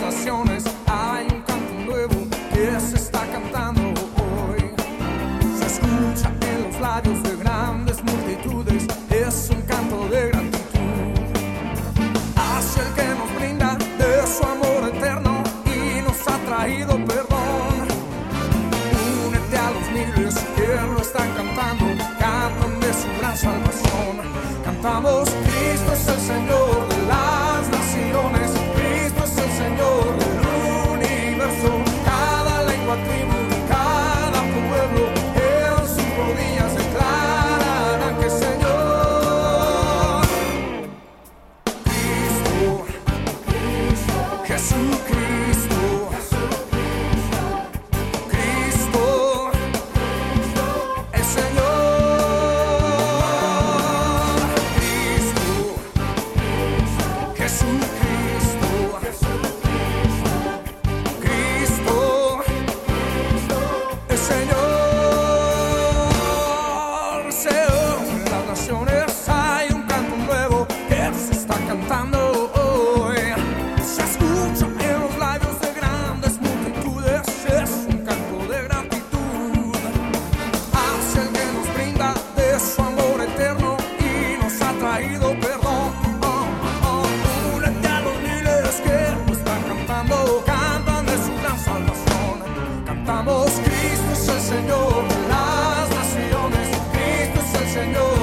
pasaciones hay un canto nuevo que se está cantando hoy. Se escucha en los labios de grandes multitudes, es un canto de gratitud hacia el que nos brinda de su amor eterno y nos ha traído perdón. Únete a los miles que lo están cantando, cantan de su gran salvación. Cantamos, Cristo es el Señor. es un I know.